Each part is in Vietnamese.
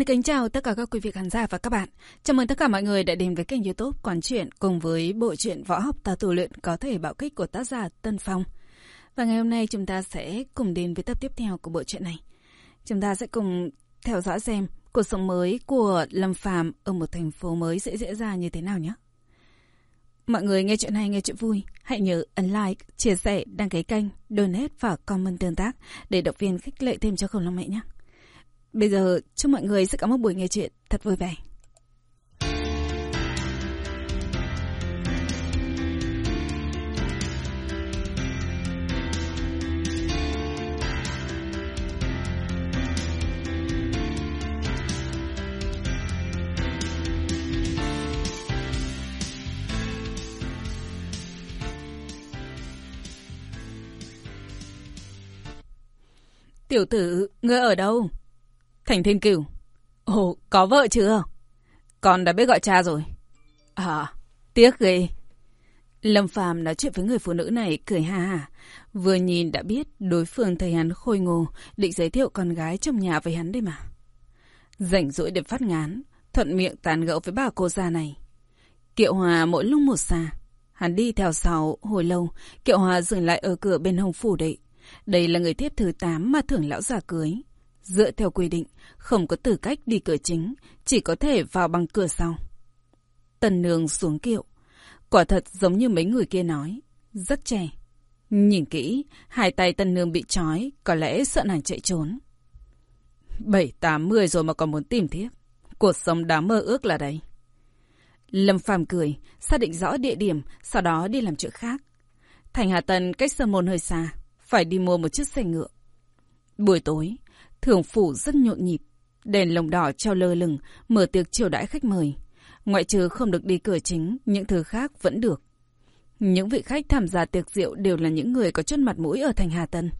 Xin kính chào tất cả các quý vị khán giả và các bạn. Chào mừng tất cả mọi người đã đến với kênh youtube Quán Chuyện cùng với bộ truyện Võ học ta tù luyện có thể bạo kích của tác giả Tân Phong. Và ngày hôm nay chúng ta sẽ cùng đến với tập tiếp theo của bộ truyện này. Chúng ta sẽ cùng theo dõi xem cuộc sống mới của Lâm Phàm ở một thành phố mới sẽ diễn ra như thế nào nhé. Mọi người nghe chuyện hay nghe chuyện vui, hãy nhớ ấn like, chia sẻ, đăng ký kênh, donate và comment tương tác để động viên khích lệ thêm cho khổng long mẹ nhé. Bây giờ chúc mọi người sẽ có một buổi nghe chuyện thật vui vẻ. Tiểu tử, ngươi ở đâu? Thành Thiên Cửu. Ồ, có vợ chưa? Con đã biết gọi cha rồi. À, tiếc ghê. Lâm Phàm nói chuyện với người phụ nữ này cười ha ha. Vừa nhìn đã biết đối phương thấy hắn khôi ngô, định giới thiệu con gái trong nhà với hắn đây mà. Rảnh rỗi để phát ngán, thuận miệng tàn gẫu với bà cô già này. Kiệu Hòa mỗi lúc một xa. Hắn đi theo sau hồi lâu, Kiệu Hòa dừng lại ở cửa bên hồng phủ đệ. Đây là người tiếp thứ 8 mà thưởng lão già cưới. Dựa theo quy định, không có tư cách đi cửa chính, chỉ có thể vào bằng cửa sau. Tần nương xuống kiệu. Quả thật giống như mấy người kia nói. Rất trẻ. Nhìn kỹ, hai tay tần nương bị trói, có lẽ sợ nàng chạy trốn. Bảy, tám, mười rồi mà còn muốn tìm tiếp. Cuộc sống đáng mơ ước là đây. Lâm Phàm cười, xác định rõ địa điểm, sau đó đi làm chuyện khác. Thành Hà tân cách sơ môn hơi xa, phải đi mua một chiếc xe ngựa. Buổi tối, Thường phủ rất nhộn nhịp. Đèn lồng đỏ treo lơ lửng, mở tiệc chiêu đãi khách mời. Ngoại trừ không được đi cửa chính, những thứ khác vẫn được. Những vị khách tham gia tiệc rượu đều là những người có chút mặt mũi ở thành Hà Tân.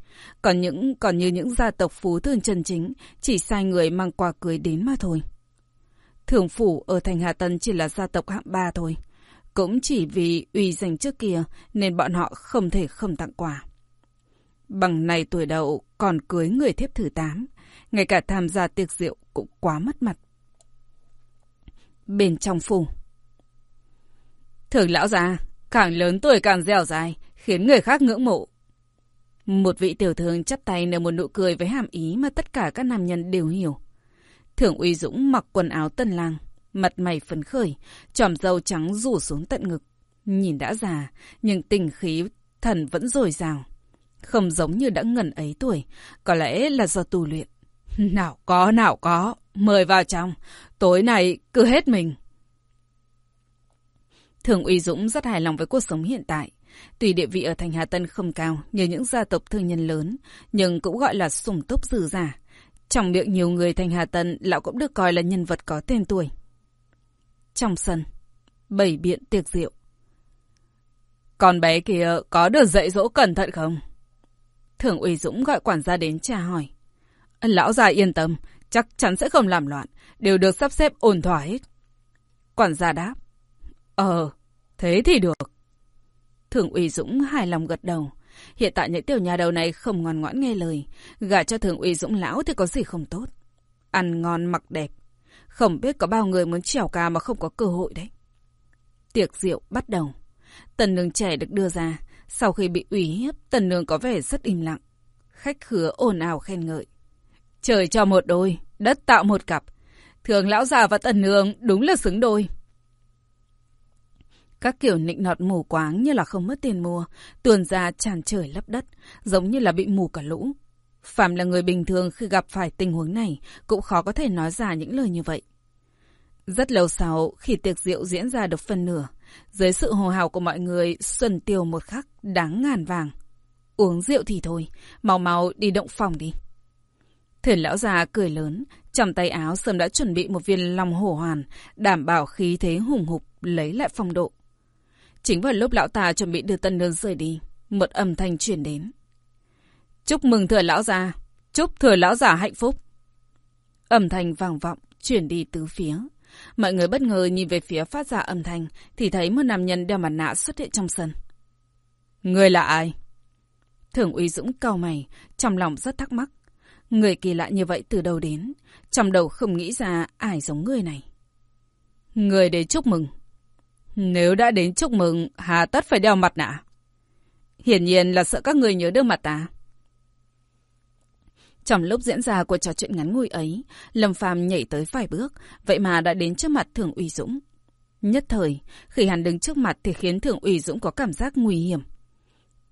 Còn những còn như những gia tộc phú thương chân chính, chỉ sai người mang quà cưới đến mà thôi. Thường phủ ở thành Hà Tân chỉ là gia tộc hạng ba thôi. Cũng chỉ vì uy danh trước kia nên bọn họ không thể không tặng quà. Bằng này tuổi đầu còn cưới người thiếp thứ tám, ngay cả tham gia tiệc rượu cũng quá mất mặt. Bên trong phủ Thường lão già, càng lớn tuổi càng dẻo dài, khiến người khác ngưỡng mộ. Một vị tiểu thương chắp tay nở một nụ cười với hàm ý mà tất cả các nam nhân đều hiểu. Thưởng uy dũng mặc quần áo tân lang, mặt mày phấn khởi, tròm dâu trắng rủ xuống tận ngực. Nhìn đã già, nhưng tình khí thần vẫn dồi dào. Không giống như đã ngần ấy tuổi, có lẽ là do tu luyện. Nào có, nào có, mời vào trong, tối nay cứ hết mình. Thường Uy Dũng rất hài lòng với cuộc sống hiện tại. Tuy địa vị ở thành Hà Tân không cao như những gia tộc thương nhân lớn, nhưng cũng gọi là sủng túc dư giả. Trong miệng nhiều người thành Hà Tân, lão cũng được coi là nhân vật có tên tuổi. Trong sân, bảy biện tiệc rượu. Con bé kia có được dạy dỗ cẩn thận không? Thường ủy Dũng gọi quản gia đến tra hỏi. Lão già yên tâm, chắc chắn sẽ không làm loạn, đều được sắp xếp ổn thỏa hết. Quản gia đáp. Ờ, thế thì được. Thường ủy Dũng hài lòng gật đầu. Hiện tại những tiểu nhà đầu này không ngoan ngoãn nghe lời. Gả cho thường ủy Dũng lão thì có gì không tốt. Ăn ngon mặc đẹp. Không biết có bao người muốn trèo ca mà không có cơ hội đấy. Tiệc rượu bắt đầu. Tần nương trẻ được đưa ra. Sau khi bị ủy hiếp, tần nương có vẻ rất im lặng. Khách khứa ồn ào khen ngợi. Trời cho một đôi, đất tạo một cặp. Thường lão già và tần nương đúng là xứng đôi. Các kiểu nịnh nọt mù quáng như là không mất tiền mua, tuồn ra tràn trời lấp đất, giống như là bị mù cả lũ. Phạm là người bình thường khi gặp phải tình huống này, cũng khó có thể nói ra những lời như vậy. Rất lâu sau, khi tiệc rượu diễn ra được phần nửa, dưới sự hồ hào của mọi người, xuân tiêu một khắc, đáng ngàn vàng. Uống rượu thì thôi, mau mau đi động phòng đi. Thuyền lão già cười lớn, trong tay áo sớm đã chuẩn bị một viên long hổ hoàn, đảm bảo khí thế hùng hục, lấy lại phong độ. Chính vào lúc lão ta chuẩn bị đưa tân nương rời đi, một âm thanh truyền đến. Chúc mừng thừa lão già, chúc thừa lão già hạnh phúc. Âm thanh vang vọng, chuyển đi tứ phía. Mọi người bất ngờ nhìn về phía phát ra âm thanh, thì thấy một nam nhân đeo mặt nạ xuất hiện trong sân. Người là ai? Thường uy dũng cau mày, trong lòng rất thắc mắc. Người kỳ lạ như vậy từ đâu đến, trong đầu không nghĩ ra ai giống người này. Người đến chúc mừng. Nếu đã đến chúc mừng, hà tất phải đeo mặt nạ. Hiển nhiên là sợ các người nhớ được mặt ta. Trong lúc diễn ra cuộc trò chuyện ngắn ngủi ấy, Lâm Phàm nhảy tới vài bước, vậy mà đã đến trước mặt Thường Uy Dũng. Nhất thời, khi hắn đứng trước mặt thì khiến Thường Uy Dũng có cảm giác nguy hiểm.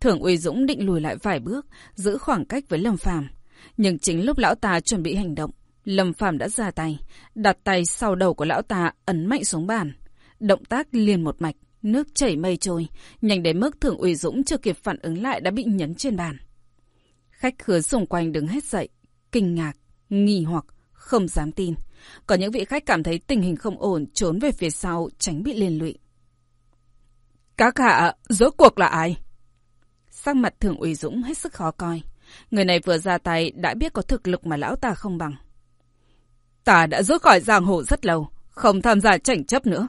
Thường Uy Dũng định lùi lại vài bước, giữ khoảng cách với Lâm Phàm, nhưng chính lúc lão ta chuẩn bị hành động, Lâm Phàm đã ra tay, đặt tay sau đầu của lão ta ấn mạnh xuống bàn. Động tác liền một mạch, nước chảy mây trôi, nhanh đến mức Thường Uy Dũng chưa kịp phản ứng lại đã bị nhấn trên bàn. Khách khứa xung quanh đứng hết dậy, kinh ngạc, nghi hoặc, không dám tin. Có những vị khách cảm thấy tình hình không ổn, trốn về phía sau, tránh bị liên lụy. Các hạ, rốt cuộc là ai? Sắc mặt thường ủy dũng hết sức khó coi. Người này vừa ra tay đã biết có thực lực mà lão ta không bằng. Ta đã rút khỏi giang hồ rất lâu, không tham gia tranh chấp nữa.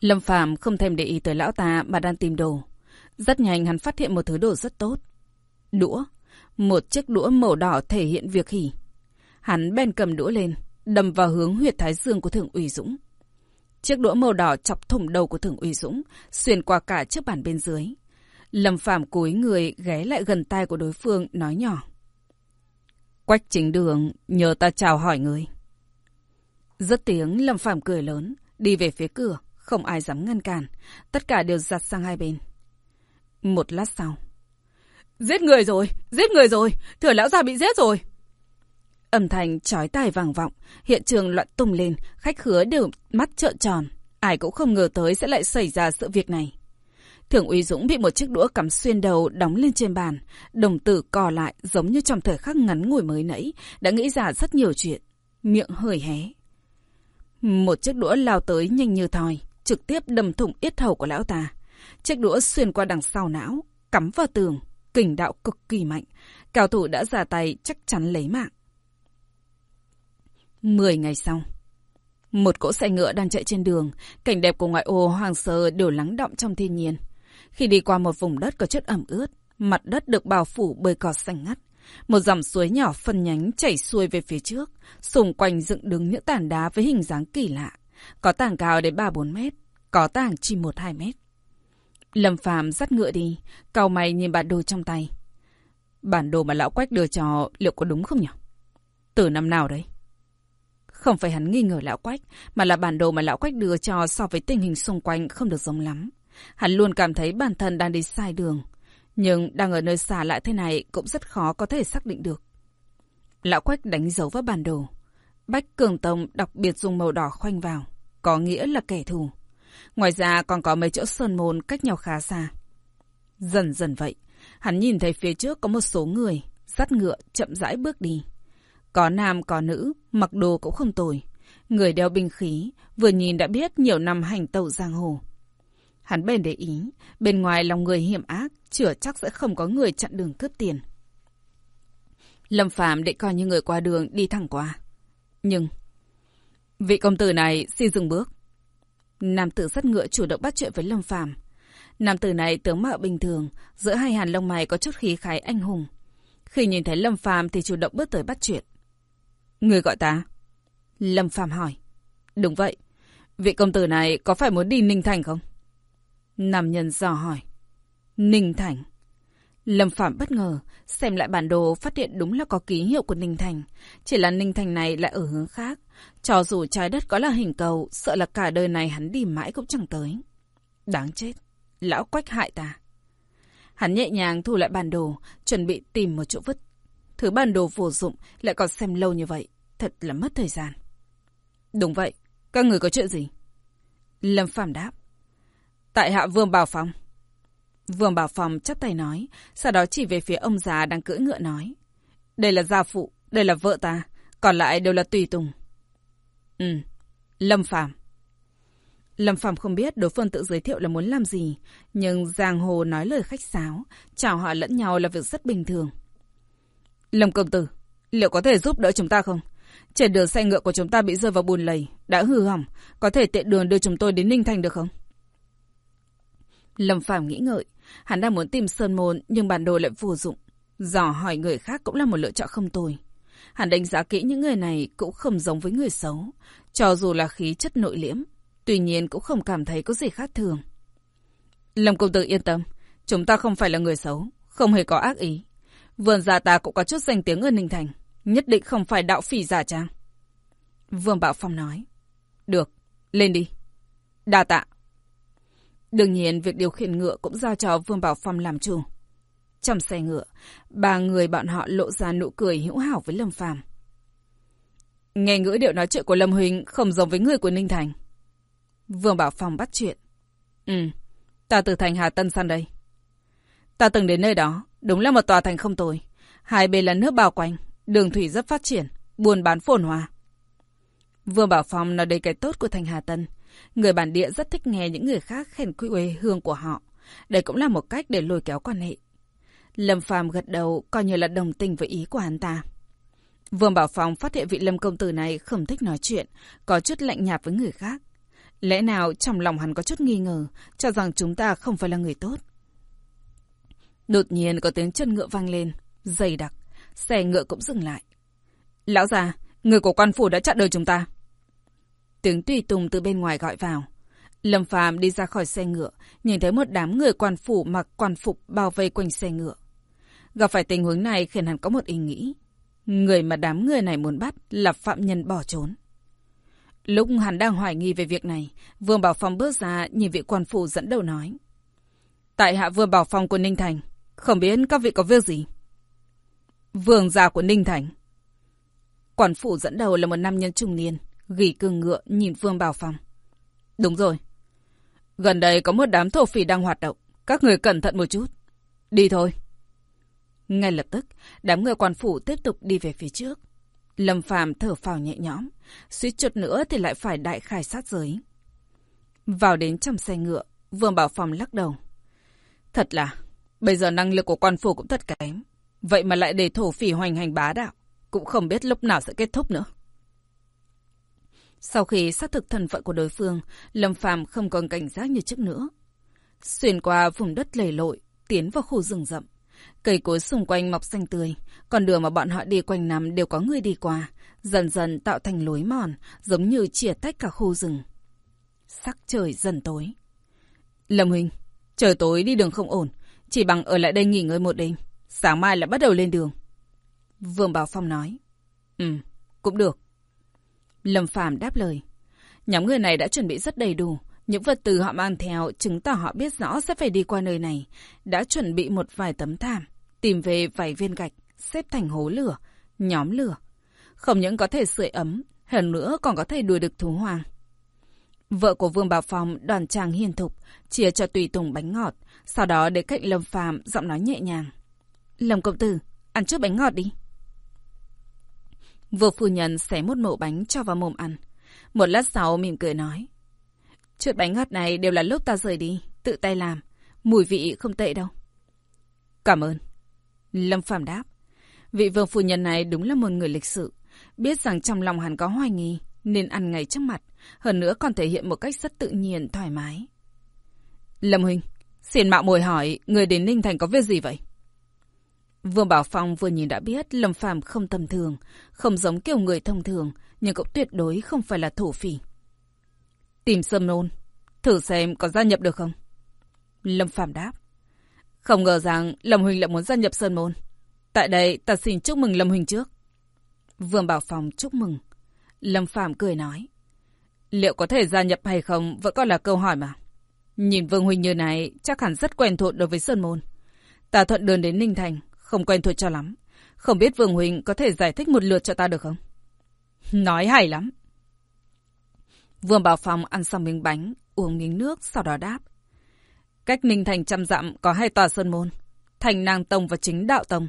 Lâm Phàm không thèm để ý tới lão ta mà đang tìm đồ. Rất nhanh hắn phát hiện một thứ đồ rất tốt. Đũa. Một chiếc đũa màu đỏ thể hiện việc hỉ. Hắn bèn cầm đũa lên, đâm vào hướng huyệt thái dương của Thượng ủy Dũng. Chiếc đũa màu đỏ chọc thủng đầu của Thượng ủy Dũng, xuyên qua cả chiếc bàn bên dưới. Lâm Phàm cúi người ghé lại gần tai của đối phương, nói nhỏ. Quách chính đường, nhờ ta chào hỏi người. Rất tiếng, Lâm Phàm cười lớn, đi về phía cửa, không ai dám ngăn cản. Tất cả đều giặt sang hai bên. Một lát sau. Giết người rồi, giết người rồi, thừa lão già bị giết rồi. Âm thanh chói tai vang vọng, hiện trường loạn tung lên, khách khứa đều mắt trợn tròn. Ai cũng không ngờ tới sẽ lại xảy ra sự việc này. Thượng úy Dũng bị một chiếc đũa cắm xuyên đầu đóng lên trên bàn. Đồng tử co lại giống như trong thời khắc ngắn ngủi mới nãy, đã nghĩ ra rất nhiều chuyện. Miệng hơi hé. Một chiếc đũa lao tới nhanh như thoi, trực tiếp đâm thủng yết hầu của lão ta. Chiếc đũa xuyên qua đằng sau não, cắm vào tường, kình đạo cực kỳ mạnh. Cao thủ đã ra tay chắc chắn lấy mạng. Mười ngày sau. Một cỗ xe ngựa đang chạy trên đường, cảnh đẹp của ngoại ô Hoàng Sơ đều lắng động trong thiên nhiên. Khi đi qua một vùng đất có chất ẩm ướt, mặt đất được bao phủ bởi cỏ xanh ngắt. Một dòng suối nhỏ phân nhánh chảy xuôi về phía trước, xung quanh dựng đứng những tảng đá với hình dáng kỳ lạ. Có tảng cao đến 3-4 mét, có tảng chỉ 1-2 mét. Lâm Phàm dắt ngựa đi, cau mày nhìn bản đồ trong tay. Bản đồ mà lão Quách đưa cho liệu có đúng không nhỉ? Từ năm nào đấy? Không phải hắn nghi ngờ lão Quách, mà là bản đồ mà lão Quách đưa cho so với tình hình xung quanh không được giống lắm. Hắn luôn cảm thấy bản thân đang đi sai đường. Nhưng đang ở nơi xa lại thế này cũng rất khó có thể xác định được. Lão Quách đánh dấu vào bản đồ. Bách Cường Tông đặc biệt dùng màu đỏ khoanh vào, có nghĩa là kẻ thù. Ngoài ra còn có mấy chỗ sơn môn cách nhau khá xa. Dần dần vậy, hắn nhìn thấy phía trước có một số người, dắt ngựa, chậm rãi bước đi. Có nam có nữ, mặc đồ cũng không tồi. Người đeo binh khí, vừa nhìn đã biết nhiều năm hành tẩu giang hồ. Hắn bền để ý, bên ngoài lòng người hiểm ác, chửa chắc sẽ không có người chặn đường cướp tiền. Lâm phạm để coi như người qua đường đi thẳng qua. Nhưng, vị công tử này xin dừng bước. Nam tử sắt ngựa chủ động bắt chuyện với Lâm Phàm. Nam tử này tướng mạo bình thường, giữa hai hàn lông mày có chút khí khái anh hùng. Khi nhìn thấy Lâm Phàm thì chủ động bước tới bắt chuyện. Người gọi ta? Lâm Phàm hỏi. Đúng vậy. Vị công tử này có phải muốn đi Ninh Thành không? Nam nhân dò hỏi. Ninh Thành. Lâm Phạm bất ngờ, xem lại bản đồ phát hiện đúng là có ký hiệu của Ninh Thành. Chỉ là Ninh Thành này lại ở hướng khác. Cho dù trái đất có là hình cầu, sợ là cả đời này hắn đi mãi cũng chẳng tới. Đáng chết, lão quách hại ta. Hắn nhẹ nhàng thu lại bản đồ, chuẩn bị tìm một chỗ vứt. Thứ bản đồ vô dụng lại còn xem lâu như vậy, thật là mất thời gian. Đúng vậy, các người có chuyện gì? Lâm Phàm đáp. Tại hạ Vương Bảo Phong. Vương Bảo Phong chắp tay nói, sau đó chỉ về phía ông già đang cưỡi ngựa nói. Đây là gia phụ, đây là vợ ta, còn lại đều là tùy tùng. Ừ, Lâm Phàm Lâm Phàm không biết đối phương tự giới thiệu là muốn làm gì, nhưng Giang Hồ nói lời khách sáo, chào họ lẫn nhau là việc rất bình thường. Lâm Công Tử, liệu có thể giúp đỡ chúng ta không? Trên đường xe ngựa của chúng ta bị rơi vào bùn lầy, đã hư hỏng, có thể tiện đường đưa chúng tôi đến Ninh Thành được không? Lâm Phàm nghĩ ngợi, hắn đang muốn tìm Sơn Môn nhưng bản đồ lại vô dụng. Dò hỏi người khác cũng là một lựa chọn không tồi. Hắn đánh giá kỹ những người này cũng không giống với người xấu, cho dù là khí chất nội liễm, tuy nhiên cũng không cảm thấy có gì khác thường. Lâm công tử yên tâm, chúng ta không phải là người xấu, không hề có ác ý. Vườn gia ta cũng có chút danh tiếng ở Ninh Thành, nhất định không phải đạo phỉ giả trang. Vương Bảo Phong nói, được, lên đi. Đa tạ. Đương nhiên, việc điều khiển ngựa cũng giao cho Vương Bảo Phong làm chủ. Trong xe ngựa, ba người bọn họ lộ ra nụ cười hữu hảo với Lâm Phàm. Nghe ngữ điệu nói chuyện của Lâm Huỳnh không giống với người của Ninh Thành. Vương Bảo Phong bắt chuyện. Ừ, ta từ thành Hà Tân sang đây. Ta từng đến nơi đó, đúng là một tòa thành không tồi. Hai bên là nước bao quanh, đường thủy rất phát triển, buôn bán phồn hoa. Vương Bảo Phong nói đây cái tốt của thành Hà Tân. Người bản địa rất thích nghe những người khác khen quê hương của họ. Đây cũng là một cách để lôi kéo quan hệ. Lâm Phàm gật đầu coi như là đồng tình với ý của hắn ta. Vương Bảo Phong phát hiện vị Lâm công tử này không thích nói chuyện, có chút lạnh nhạt với người khác. Lẽ nào trong lòng hắn có chút nghi ngờ, cho rằng chúng ta không phải là người tốt. Đột nhiên có tiếng chân ngựa vang lên, dày đặc, xe ngựa cũng dừng lại. Lão già, người của quan phủ đã chặn đời chúng ta. Tiếng tùy tùng từ bên ngoài gọi vào. Lâm Phàm đi ra khỏi xe ngựa, nhìn thấy một đám người quan phủ mặc quan phục bao vây quanh xe ngựa. Gặp phải tình huống này khiến hắn có một ý nghĩ. Người mà đám người này muốn bắt là phạm nhân bỏ trốn. Lúc hắn đang hoài nghi về việc này, Vương Bảo Phong bước ra nhìn vị quan phủ dẫn đầu nói. Tại hạ Vương Bảo Phong của Ninh Thành, không biết các vị có việc gì? Vương già của Ninh Thành. Quản phủ dẫn đầu là một nam nhân trung niên, gỉ cương ngựa nhìn Vương Bảo Phong. Đúng rồi. Gần đây có một đám thổ phỉ đang hoạt động. Các người cẩn thận một chút. Đi thôi. Ngay lập tức, đám người quan phủ tiếp tục đi về phía trước. Lâm Phàm thở phào nhẹ nhõm, suýt chút nữa thì lại phải đại khai sát giới. Vào đến trong xe ngựa, Vương Bảo Phong lắc đầu. Thật là, bây giờ năng lực của quan phủ cũng thật kém. Vậy mà lại để thổ phỉ hoành hành bá đạo, cũng không biết lúc nào sẽ kết thúc nữa. Sau khi xác thực thân phận của đối phương, Lâm Phàm không còn cảnh giác như trước nữa. Xuyên qua vùng đất lầy lội, tiến vào khu rừng rậm. Cây cối xung quanh mọc xanh tươi, con đường mà bọn họ đi quanh năm đều có người đi qua, dần dần tạo thành lối mòn, giống như chia tách cả khu rừng. Sắc trời dần tối. Lâm Huynh, trời tối đi đường không ổn, chỉ bằng ở lại đây nghỉ ngơi một đêm, sáng mai lại bắt đầu lên đường. Vương Bảo Phong nói. Ừ, cũng được. Lâm Phàm đáp lời. Nhóm người này đã chuẩn bị rất đầy đủ, những vật tư họ mang theo chứng tỏ họ biết rõ sẽ phải đi qua nơi này. Đã chuẩn bị một vài tấm thảm, tìm về vài viên gạch, xếp thành hố lửa, nhóm lửa. Không những có thể sưởi ấm, hơn nữa còn có thể đuổi được thú hoang. Vợ của Vương Bảo Phong đoàn trang hiền thục, chia cho tùy tùng bánh ngọt, sau đó để cạnh Lâm Phàm giọng nói nhẹ nhàng. Lâm công tử, ăn chút bánh ngọt đi. Vừa phu nhân xé một mẩu bánh cho vào mồm ăn. Một lát sau mỉm cười nói. Chút bánh ngọt này đều là lúc ta rời đi, tự tay làm. Mùi vị không tệ đâu. Cảm ơn. Lâm Phạm đáp. Vị vương phu nhân này đúng là một người lịch sự. Biết rằng trong lòng hắn có hoài nghi, nên ăn ngay trước mặt. Hơn nữa còn thể hiện một cách rất tự nhiên, thoải mái. Lâm Huynh, xin mạo mồi hỏi, người đến Ninh Thành có việc gì vậy? Vương Bảo Phong vừa nhìn đã biết Lâm Phàm không tầm thường, không giống kiểu người thông thường, nhưng cũng tuyệt đối không phải là thổ phỉ. Tìm Sâm Nôn, thử xem có gia nhập được không? Lâm Phàm đáp. Không ngờ rằng Lâm Huỳnh lại muốn gia nhập Sơn Môn. Tại đây ta xin chúc mừng Lâm Huỳnh trước. Vương Bảo Phong chúc mừng. Lâm Phàm cười nói. Liệu có thể gia nhập hay không vẫn còn là câu hỏi mà. Nhìn Vương Huỳnh như này chắc hẳn rất quen thuộc đối với Sơn Môn. Ta thuận đường đến Ninh Thành, không quen thuộc cho lắm. Không biết Vương Huỳnh có thể giải thích một lượt cho ta được không? Nói hay lắm. Vương Bảo Phong ăn xong miếng bánh, uống miếng nước, sau đó đáp. Cách Ninh Thành trăm dặm có hai tòa sơn môn. Thành nang Tông và chính Đạo Tông.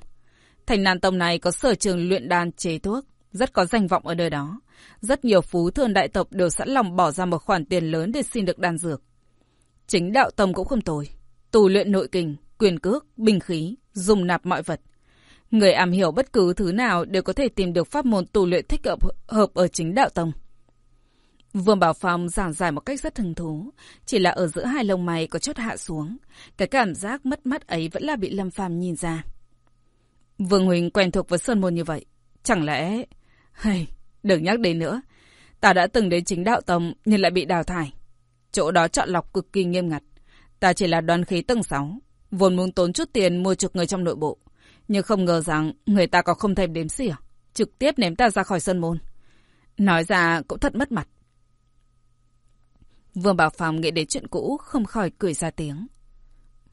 Thành nang Tông này có sở trường luyện đan chế thuốc, rất có danh vọng ở nơi đó. Rất nhiều phú thương đại tộc đều sẵn lòng bỏ ra một khoản tiền lớn để xin được đan dược. Chính Đạo Tông cũng không tồi. Tù luyện nội kình, quyền cước, binh khí, dùng nạp mọi vật. Người am hiểu bất cứ thứ nào đều có thể tìm được pháp môn tu luyện thích hợp, hợp ở chính đạo tông. Vương Bảo Phong giảng giải một cách rất hứng thú, chỉ là ở giữa hai lông mày có chút hạ xuống. Cái cảm giác mất mắt ấy vẫn là bị Lâm Phàm nhìn ra. Vương Huỳnh quen thuộc với Sơn Môn như vậy. Chẳng lẽ... Hay, đừng nhắc đến nữa. Ta đã từng đến chính đạo tông nhưng lại bị đào thải. Chỗ đó chọn lọc cực kỳ nghiêm ngặt. Ta chỉ là đoàn khí tầng 6. Vốn muốn tốn chút tiền mua chuộc người trong nội bộ. Nhưng không ngờ rằng người ta có không thèm đếm xỉa. Trực tiếp ném ta ra khỏi sân Môn. Nói ra cũng thật mất mặt. Vương Bảo Phòng nghĩ đến chuyện cũ không khỏi cười ra tiếng.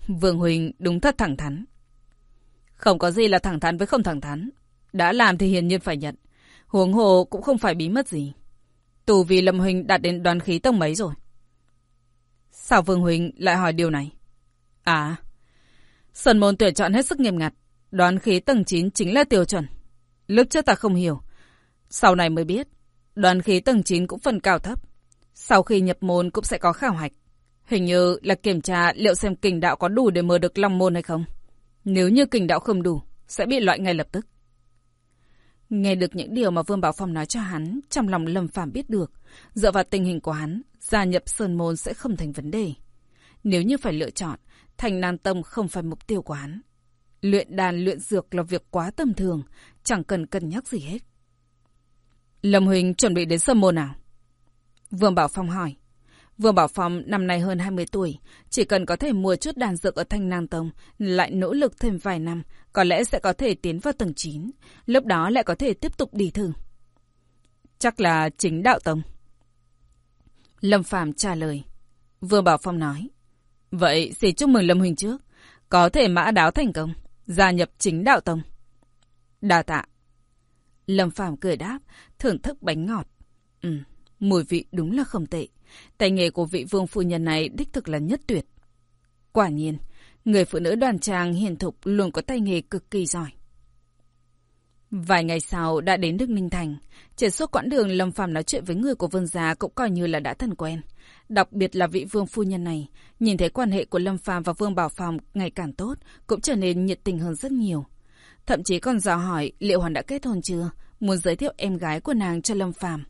Vương Huỳnh đúng thật thẳng thắn. Không có gì là thẳng thắn với không thẳng thắn. Đã làm thì hiển nhiên phải nhận. Huống hồ cũng không phải bí mật gì. Tù vì Lâm Huỳnh đạt đến đoán khí tông mấy rồi. Sao Vương Huỳnh lại hỏi điều này? À, Sơn môn tuyển chọn hết sức nghiêm ngặt. Đoán khí tầng 9 chính là tiêu chuẩn. Lúc trước ta không hiểu. Sau này mới biết. Đoán khí tầng 9 cũng phần cao thấp. Sau khi nhập môn cũng sẽ có khảo hạch. Hình như là kiểm tra liệu xem kình đạo có đủ để mở được long môn hay không. Nếu như kình đạo không đủ, sẽ bị loại ngay lập tức. Nghe được những điều mà Vương Bảo Phong nói cho hắn, trong lòng Lâm Phàm biết được, dựa vào tình hình của hắn, gia nhập Sơn Môn sẽ không thành vấn đề. Nếu như phải lựa chọn, Thành Nam Tông không phải mục tiêu của hắn. Luyện đàn luyện dược là việc quá tầm thường, chẳng cần cân nhắc gì hết. Lâm Huỳnh chuẩn bị đến sâm Môn nào? Vương Bảo Phong hỏi. Vương Bảo Phong năm nay hơn 20 tuổi, chỉ cần có thể mua chút đàn dược ở Thanh Nam Tông, lại nỗ lực thêm vài năm, có lẽ sẽ có thể tiến vào tầng 9, lúc đó lại có thể tiếp tục đi thử. Chắc là chính đạo tông. Lâm Phàm trả lời. Vương Bảo Phong nói. Vậy xin chúc mừng Lâm Huỳnh trước, có thể mã đáo thành công, gia nhập chính đạo tông. Đa tạ. Lâm Phàm cười đáp, thưởng thức bánh ngọt. Ừ, mùi vị đúng là không tệ. Tay nghề của vị vương phu nhân này đích thực là nhất tuyệt. Quả nhiên, người phụ nữ đoàn trang hiền thục luôn có tay nghề cực kỳ giỏi. Vài ngày sau đã đến Đức Ninh Thành. Trên suốt quãng đường Lâm Phàm nói chuyện với người của vương gia cũng coi như là đã thân quen. Đặc biệt là vị vương phu nhân này, nhìn thấy quan hệ của Lâm Phàm và Vương Bảo Phòng ngày càng tốt, cũng trở nên nhiệt tình hơn rất nhiều. Thậm chí còn dò hỏi liệu Hoàn đã kết hôn chưa, muốn giới thiệu em gái của nàng cho Lâm Phàm.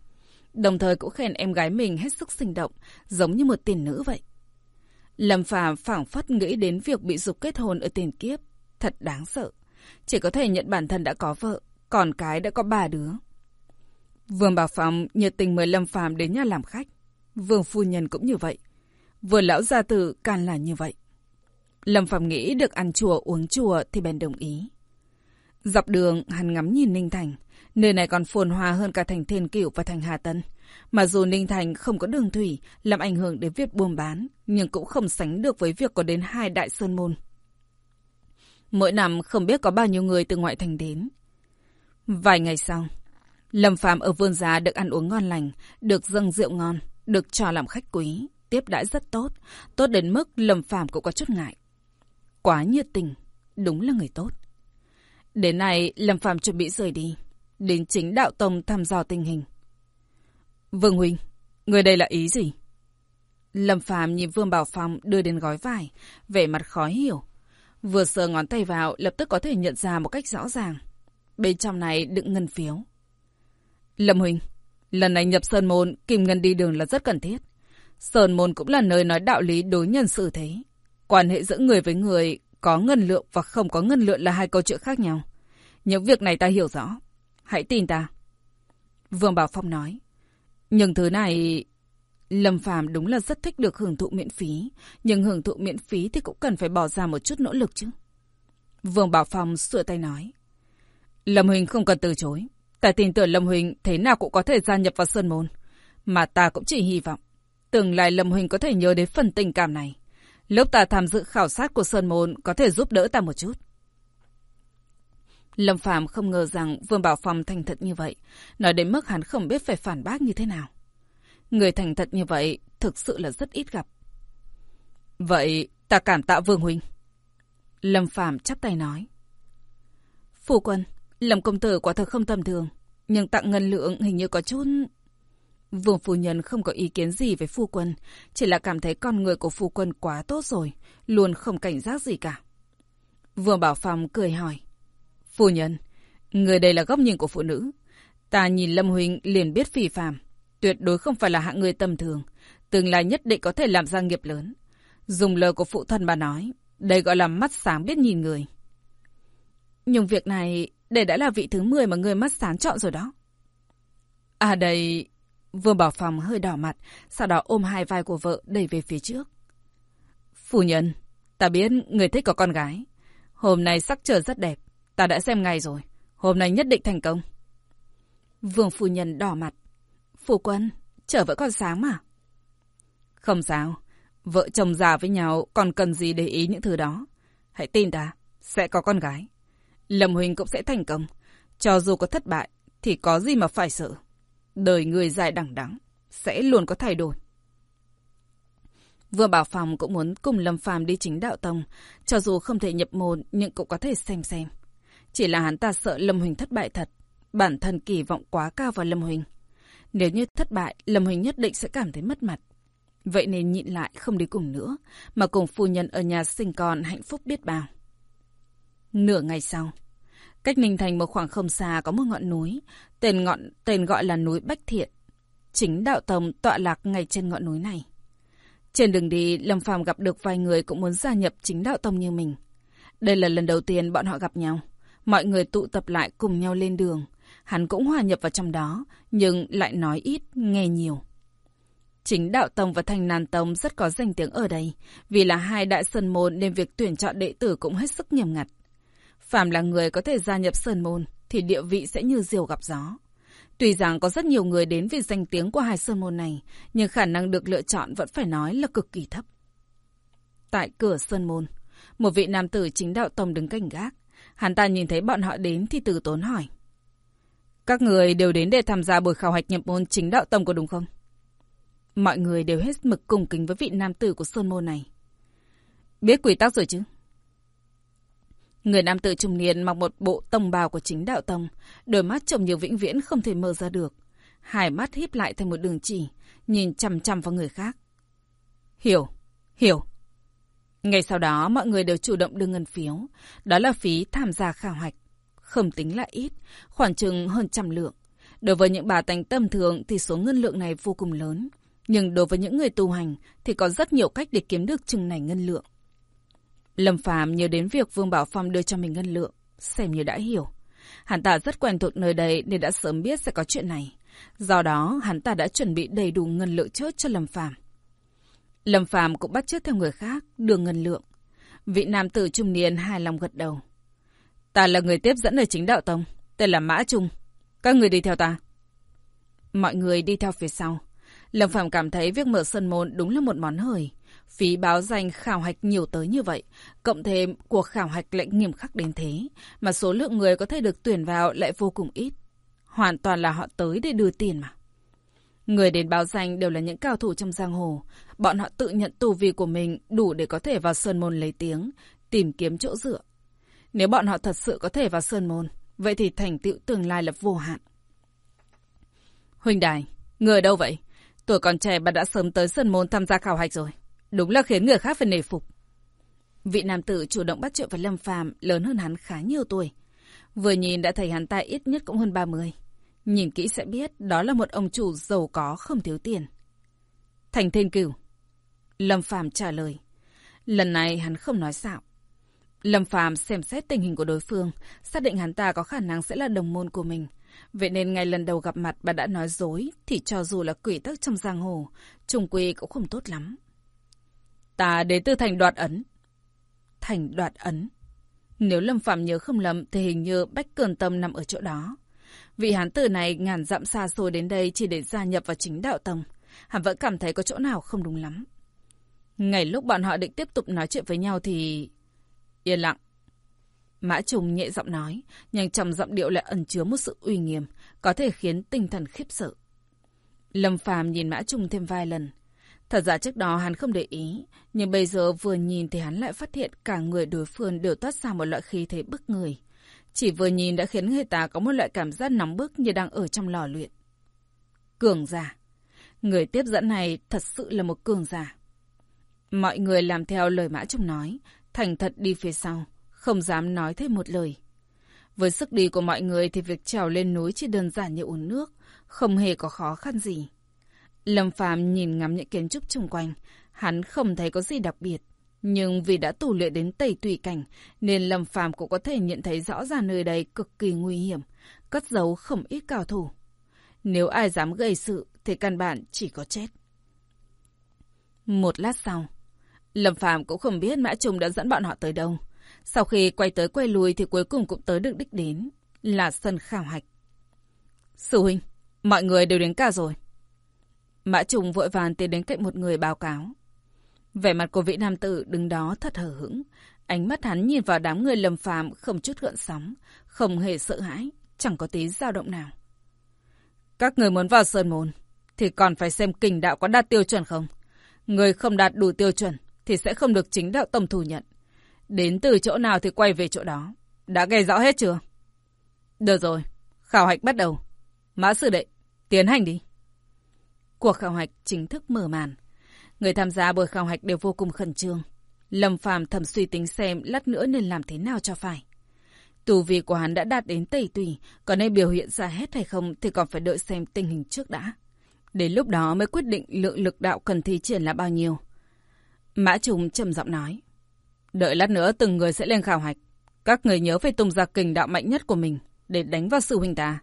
Đồng thời cũng khen em gái mình hết sức sinh động, giống như một tiền nữ vậy. Lâm Phàm phảng phất nghĩ đến việc bị dục kết hôn ở tiền kiếp, thật đáng sợ. Chỉ có thể nhận bản thân đã có vợ, còn cái đã có ba đứa. Vương Bảo Phong nhiệt tình mời Lâm Phàm đến nhà làm khách. Vương phu nhân cũng như vậy. Vừa lão gia tử càng là như vậy. Lâm phàm nghĩ được ăn chùa uống chùa thì bèn đồng ý. Dọc đường, hắn ngắm nhìn Ninh Thành. Nơi này còn phồn hoa hơn cả thành Thiên Cửu và thành Hà Tân. Mà dù Ninh Thành không có đường thủy, làm ảnh hưởng đến việc buôn bán, nhưng cũng không sánh được với việc có đến hai đại sơn môn. Mỗi năm không biết có bao nhiêu người từ ngoại thành đến. Vài ngày sau, Lâm Phạm ở vườn già được ăn uống ngon lành, được dâng rượu ngon, được cho làm khách quý, tiếp đãi rất tốt, tốt đến mức Lâm Phàm cũng có chút ngại. Quá nhiệt tình, đúng là người tốt. Đến nay, Lâm Phàm chuẩn bị rời đi, đến chính đạo tông thăm dò tình hình. Vương Huynh, người đây là ý gì? Lâm Phàm nhìn Vương Bảo Phong đưa đến gói vải, vẻ mặt khó hiểu. Vừa sờ ngón tay vào, lập tức có thể nhận ra một cách rõ ràng. Bên trong này đựng ngân phiếu. Lâm Huynh, Lần này nhập Sơn Môn, kìm Ngân đi đường là rất cần thiết. Sơn Môn cũng là nơi nói đạo lý đối nhân xử thế. Quan hệ giữa người với người có ngân lượng và không có ngân lượng là hai câu chuyện khác nhau. Những việc này ta hiểu rõ. Hãy tin ta. Vương Bảo Phong nói. Nhưng thứ này... Lâm Phàm đúng là rất thích được hưởng thụ miễn phí. Nhưng hưởng thụ miễn phí thì cũng cần phải bỏ ra một chút nỗ lực chứ. Vương Bảo Phong sửa tay nói. Lâm Huỳnh không cần từ chối. Ta tin tưởng Lâm Huỳnh thế nào cũng có thể gia nhập vào Sơn Môn. Mà ta cũng chỉ hy vọng. Tương lai Lâm Huỳnh có thể nhớ đến phần tình cảm này. Lúc ta tham dự khảo sát của Sơn Môn có thể giúp đỡ ta một chút. Lâm Phạm không ngờ rằng Vương Bảo Phong thành thật như vậy. Nói đến mức hắn không biết phải phản bác như thế nào. Người thành thật như vậy thực sự là rất ít gặp. Vậy ta cảm tạ Vương Huynh. Lâm Phạm chắp tay nói. Phu quân, Lâm công tử quả thật không tầm thường, nhưng tặng ngân lượng hình như có chút... Vương phu nhân không có ý kiến gì với phu quân, chỉ là cảm thấy con người của phu quân quá tốt rồi, luôn không cảnh giác gì cả. Vương Bảo Phong cười hỏi. Phu nhân, người đây là góc nhìn của phụ nữ. Ta nhìn Lâm Huynh liền biết phỉ phàm, tuyệt đối không phải là hạng người tầm thường, tương lai nhất định có thể làm ra nghiệp lớn. Dùng lời của phụ thân bà nói, đây gọi là mắt sáng biết nhìn người. Nhưng việc này, đây đã là vị thứ 10 mà người mắt sáng chọn rồi đó. À đây... Vương Bảo Phòng hơi đỏ mặt, sau đó ôm hai vai của vợ đẩy về phía trước. Phu nhân, ta biết người thích có con gái. Hôm nay sắc trời rất đẹp, ta đã xem ngày rồi. Hôm nay nhất định thành công. Vương phu nhân đỏ mặt. Phu quân, trở vợ con sáng mà. Không sao, vợ chồng già với nhau còn cần gì để ý những thứ đó. Hãy tin ta, sẽ có con gái. Lâm Huỳnh cũng sẽ thành công. Cho dù có thất bại, thì có gì mà phải sợ. Đời người dài đẳng đắng, sẽ luôn có thay đổi. Vừa bảo phòng cũng muốn cùng Lâm Phàm đi chính đạo tông, cho dù không thể nhập môn nhưng cũng có thể xem xem. Chỉ là hắn ta sợ Lâm Huỳnh thất bại thật, bản thân kỳ vọng quá cao vào Lâm Huỳnh. Nếu như thất bại, Lâm Huỳnh nhất định sẽ cảm thấy mất mặt. Vậy nên nhịn lại không đi cùng nữa, mà cùng phu nhân ở nhà sinh con hạnh phúc biết bao. Nửa ngày sau, cách Ninh Thành một khoảng không xa có một ngọn núi, tên ngọn tên gọi là núi Bách Thiện. Chính đạo tông tọa lạc ngay trên ngọn núi này. Trên đường đi, Lâm Phàm gặp được vài người cũng muốn gia nhập chính đạo tông như mình. Đây là lần đầu tiên bọn họ gặp nhau. Mọi người tụ tập lại cùng nhau lên đường. Hắn cũng hòa nhập vào trong đó, nhưng lại nói ít, nghe nhiều. Chính đạo tông và thành nàn tông rất có danh tiếng ở đây, vì là hai đại sơn môn nên việc tuyển chọn đệ tử cũng hết sức nghiêm ngặt. Phạm là người có thể gia nhập sơn môn, thì địa vị sẽ như diều gặp gió. Tuy rằng có rất nhiều người đến vì danh tiếng của hai sơn môn này, nhưng khả năng được lựa chọn vẫn phải nói là cực kỳ thấp. Tại cửa sơn môn, một vị nam tử chính đạo tông đứng canh gác. Hắn ta nhìn thấy bọn họ đến thì từ tốn hỏi. Các người đều đến để tham gia buổi khảo hạch nhập môn chính đạo tông có đúng không? Mọi người đều hết mực cùng kính với vị nam tử của sơn môn này. Biết quy tắc rồi chứ? Người nam tử trung niên mặc một bộ tông bào của chính đạo tông, đôi mắt trông như vĩnh viễn không thể mở ra được. Hai mắt híp lại thành một đường chỉ, nhìn chằm chằm vào người khác. Hiểu, hiểu. Ngay sau đó mọi người đều chủ động đưa ngân phiếu, đó là phí tham gia khảo hạch. Không tính là ít, khoảng chừng hơn trăm lượng. Đối với những bà tánh tâm thường thì số ngân lượng này vô cùng lớn. Nhưng đối với những người tu hành thì có rất nhiều cách để kiếm được chừng này ngân lượng. Lâm Phàm nhớ đến việc Vương Bảo Phong đưa cho mình ngân lượng, xem như đã hiểu. Hắn ta rất quen thuộc nơi đây nên đã sớm biết sẽ có chuyện này. Do đó, hắn ta đã chuẩn bị đầy đủ ngân lượng chốt cho Lâm Phàm. Lâm Phàm cũng bắt chước theo người khác, đưa ngân lượng. Vị nam tử trung niên hài lòng gật đầu. Ta là người tiếp dẫn ở chính đạo tông, tên là Mã Trung. Các người đi theo ta. Mọi người đi theo phía sau. Lâm Phàm cảm thấy việc mở sân môn đúng là một món hời. Phí báo danh khảo hạch nhiều tới như vậy, cộng thêm cuộc khảo hạch lại nghiêm khắc đến thế, mà số lượng người có thể được tuyển vào lại vô cùng ít. Hoàn toàn là họ tới để đưa tiền mà. Người đến báo danh đều là những cao thủ trong giang hồ. Bọn họ tự nhận tù vi của mình đủ để có thể vào Sơn Môn lấy tiếng, tìm kiếm chỗ dựa. Nếu bọn họ thật sự có thể vào Sơn Môn, vậy thì thành tựu tương lai là vô hạn. Huỳnh Đài, người ở đâu vậy? Tuổi còn trẻ mà đã sớm tới Sơn Môn tham gia khảo hạch rồi. Đúng là khiến người khác phải nể phục. Vị nam tử chủ động bắt chuyện với Lâm Phàm lớn hơn hắn khá nhiều tuổi. Vừa nhìn đã thấy hắn ta ít nhất cũng hơn 30. Nhìn kỹ sẽ biết đó là một ông chủ giàu có không thiếu tiền. Thành thiên cửu. Lâm Phàm trả lời. Lần này hắn không nói xạo. Lâm Phàm xem xét tình hình của đối phương, xác định hắn ta có khả năng sẽ là đồng môn của mình. Vậy nên ngay lần đầu gặp mặt bà đã nói dối, thì cho dù là quỷ tắc trong giang hồ, trùng quy cũng không tốt lắm. Ta đến từ thành đoạt ấn. Thành đoạt ấn. Nếu Lâm Phạm nhớ không lầm thì hình như Bách Cường Tâm nằm ở chỗ đó. Vị hán tử này ngàn dặm xa xôi đến đây chỉ để gia nhập vào chính đạo tông. Hắn vẫn cảm thấy có chỗ nào không đúng lắm. Ngày lúc bọn họ định tiếp tục nói chuyện với nhau thì... Yên lặng. Mã Trùng nhẹ giọng nói, nhưng trong giọng điệu lại ẩn chứa một sự uy nghiêm, có thể khiến tinh thần khiếp sợ. Lâm Phàm nhìn Mã Trùng thêm vài lần, Thật ra trước đó hắn không để ý, nhưng bây giờ vừa nhìn thì hắn lại phát hiện cả người đối phương đều toát ra một loại khí thế bức người. Chỉ vừa nhìn đã khiến người ta có một loại cảm giác nóng bức như đang ở trong lò luyện. Cường giả. Người tiếp dẫn này thật sự là một cường giả. Mọi người làm theo lời mã trung nói, thành thật đi phía sau, không dám nói thêm một lời. Với sức đi của mọi người thì việc trèo lên núi chỉ đơn giản như uống nước, không hề có khó khăn gì. Lâm Phàm nhìn ngắm những kiến trúc xung quanh, hắn không thấy có gì đặc biệt, Nhưng vì đã tù luyện đến tẩy tùy cảnh, nên Lâm Phàm cũng có thể nhận thấy rõ ràng nơi đây cực kỳ nguy hiểm, cất giấu không ít cao thủ. Nếu ai dám gây sự, thì căn bản chỉ có chết. Một lát sau, Lâm Phàm cũng không biết Mã Trung đã dẫn bọn họ tới đâu. Sau khi quay tới quay lui thì cuối cùng cũng tới được đích đến, là sân khảo hạch. Sư huynh, mọi người đều đến cả rồi. Mã Trung vội vàng tiến đến cạnh một người báo cáo. Vẻ mặt của vị nam tử đứng đó thật hờ hững. Ánh mắt hắn nhìn vào đám người lầm phàm không chút gợn sóng, không hề sợ hãi, chẳng có tí dao động nào. Các người muốn vào sơn môn, thì còn phải xem kình đạo có đạt tiêu chuẩn không. Người không đạt đủ tiêu chuẩn, thì sẽ không được chính đạo tông thủ nhận. Đến từ chỗ nào thì quay về chỗ đó. Đã nghe rõ hết chưa? Được rồi, khảo hạch bắt đầu. Mã sư đệ, tiến hành đi. Cuộc khảo hạch chính thức mở màn. Người tham gia buổi khảo hạch đều vô cùng khẩn trương. Lâm Phàm thầm suy tính xem lát nữa nên làm thế nào cho phải. Tù vị của hắn đã đạt đến tẩy tùy, còn nên biểu hiện ra hết hay không thì còn phải đợi xem tình hình trước đã. Đến lúc đó mới quyết định lượng lực đạo cần thi triển là bao nhiêu. Mã Trùng trầm giọng nói. Đợi lát nữa từng người sẽ lên khảo hạch. Các người nhớ phải tung ra kình đạo mạnh nhất của mình để đánh vào sư huynh ta.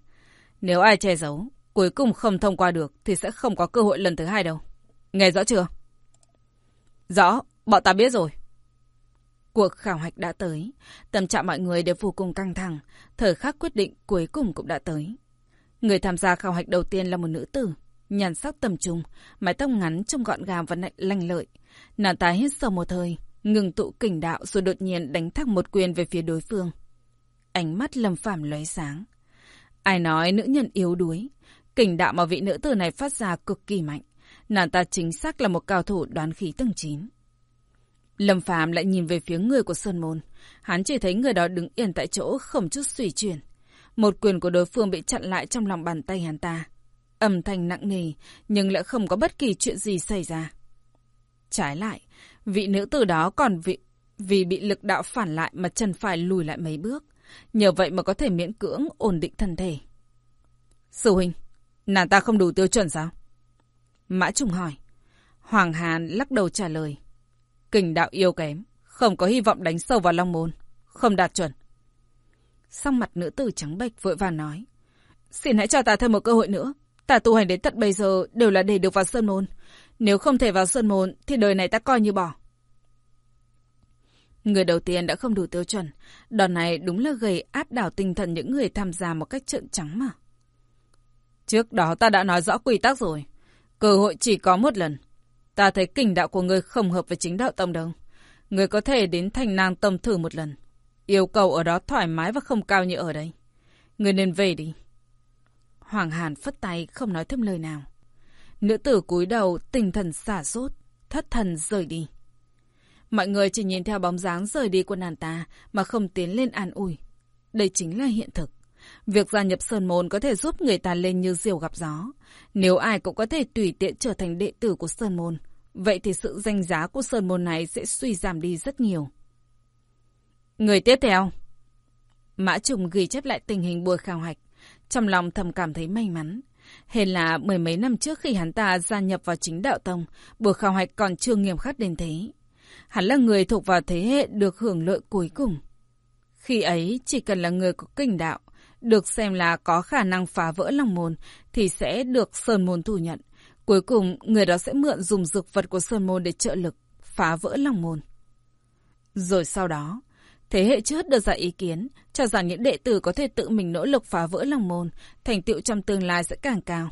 Nếu ai che giấu, cuối cùng không thông qua được thì sẽ không có cơ hội lần thứ hai đâu. Nghe rõ chưa? Rõ, bọn ta biết rồi. Cuộc khảo hạch đã tới, tâm trạng mọi người đều vô cùng căng thẳng, thời khắc quyết định cuối cùng cũng đã tới. Người tham gia khảo hạch đầu tiên là một nữ tử, nhàn sắc tầm trung, mái tóc ngắn trông gọn gàng và lanh lợi. Nàng ta hít sâu một hơi, ngừng tụ kình đạo rồi đột nhiên đánh thẳng một quyền về phía đối phương. Ánh mắt lâm phàm lóe sáng. Ai nói nữ nhân yếu đuối, kình đạo mà vị nữ tử này phát ra cực kỳ mạnh. Nàng ta chính xác là một cao thủ đoán khí tầng 9. Lâm Phàm lại nhìn về phía người của Sơn Môn. Hắn chỉ thấy người đó đứng yên tại chỗ không chút suy chuyển. Một quyền của đối phương bị chặn lại trong lòng bàn tay hắn ta. Âm thanh nặng nề, nhưng lại không có bất kỳ chuyện gì xảy ra. Trái lại, vị nữ tử đó còn vị, vì bị lực đạo phản lại mà chân phải lùi lại mấy bước. Nhờ vậy mà có thể miễn cưỡng ổn định thân thể. Sư huynh, nàng ta không đủ tiêu chuẩn sao? Mã Trùng hỏi. Hoàng Hàn lắc đầu trả lời. Kình đạo yêu kém, không có hy vọng đánh sâu vào long môn, không đạt chuẩn. Xong mặt nữ tử trắng bệch vội vàng nói. Xin hãy cho ta thêm một cơ hội nữa. Ta tu hành đến tận bây giờ đều là để được vào Sơn Môn. Nếu không thể vào Sơn Môn thì đời này ta coi như bỏ. Người đầu tiên đã không đủ tiêu chuẩn. Đòn này đúng là gây áp đảo tinh thần những người tham gia một cách trợn trắng mà. Trước đó ta đã nói rõ quy tắc rồi. Cơ hội chỉ có một lần. Ta thấy kình đạo của ngươi không hợp với chính đạo tông đâu. Ngươi có thể đến thành nang tông thử một lần. Yêu cầu ở đó thoải mái và không cao như ở đây. Ngươi nên về đi. Hoàng Hàn phất tay không nói thêm lời nào. Nữ tử cúi đầu tinh thần xả sốt, thất thần rời đi. Mọi người chỉ nhìn theo bóng dáng rời đi của nàng ta mà không tiến lên an ủi. Đây chính là hiện thực. Việc gia nhập Sơn Môn có thể giúp người ta lên như diều gặp gió. Nếu ai cũng có thể tùy tiện trở thành đệ tử của Sơn Môn, vậy thì sự danh giá của Sơn Môn này sẽ suy giảm đi rất nhiều. Người tiếp theo. Mã Trùng ghi chép lại tình hình buổi khảo hạch. Trong lòng thầm cảm thấy may mắn. Hên là mười mấy năm trước khi hắn ta gia nhập vào chính đạo tông, buổi khảo hạch còn chưa nghiêm khắc đến thế. Hắn là người thuộc vào thế hệ được hưởng lợi cuối cùng. Khi ấy, chỉ cần là người có kinh đạo, được xem là có khả năng phá vỡ lòng môn, thì sẽ được Sơn Môn thu nhận. Cuối cùng, người đó sẽ mượn dùng dược vật của Sơn Môn để trợ lực, phá vỡ lòng môn. Rồi sau đó, thế hệ trước đưa ra ý kiến, cho rằng những đệ tử có thể tự mình nỗ lực phá vỡ lòng môn, thành tựu trong tương lai sẽ càng cao.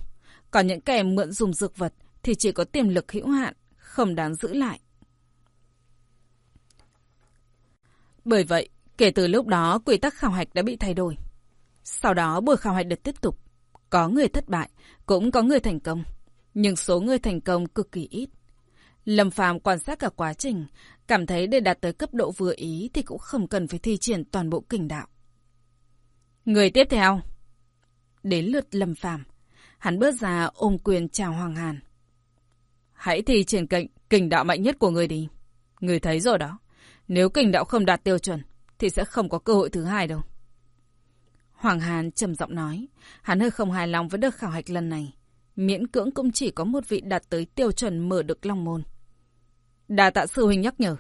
Còn những kẻ mượn dùng dược vật thì chỉ có tiềm lực hữu hạn, không đáng giữ lại. Bởi vậy, kể từ lúc đó, quy tắc khảo hạch đã bị thay đổi. Sau đó buổi khảo hạch được tiếp tục. Có người thất bại, cũng có người thành công. Nhưng số người thành công cực kỳ ít. Lâm Phàm quan sát cả quá trình, cảm thấy để đạt tới cấp độ vừa ý thì cũng không cần phải thi triển toàn bộ kình đạo. Người tiếp theo. Đến lượt Lâm Phàm hắn bước ra ôm quyền chào Hoàng Hàn. Hãy thi triển kệnh kình đạo mạnh nhất của người đi. Người thấy rồi đó. Nếu kình đạo không đạt tiêu chuẩn, thì sẽ không có cơ hội thứ hai đâu. Hoàng Hàn trầm giọng nói, hắn hơi không hài lòng với đợt khảo hạch lần này. Miễn cưỡng cũng chỉ có một vị đạt tới tiêu chuẩn mở được long môn. Đà tạ sư huynh nhắc nhở.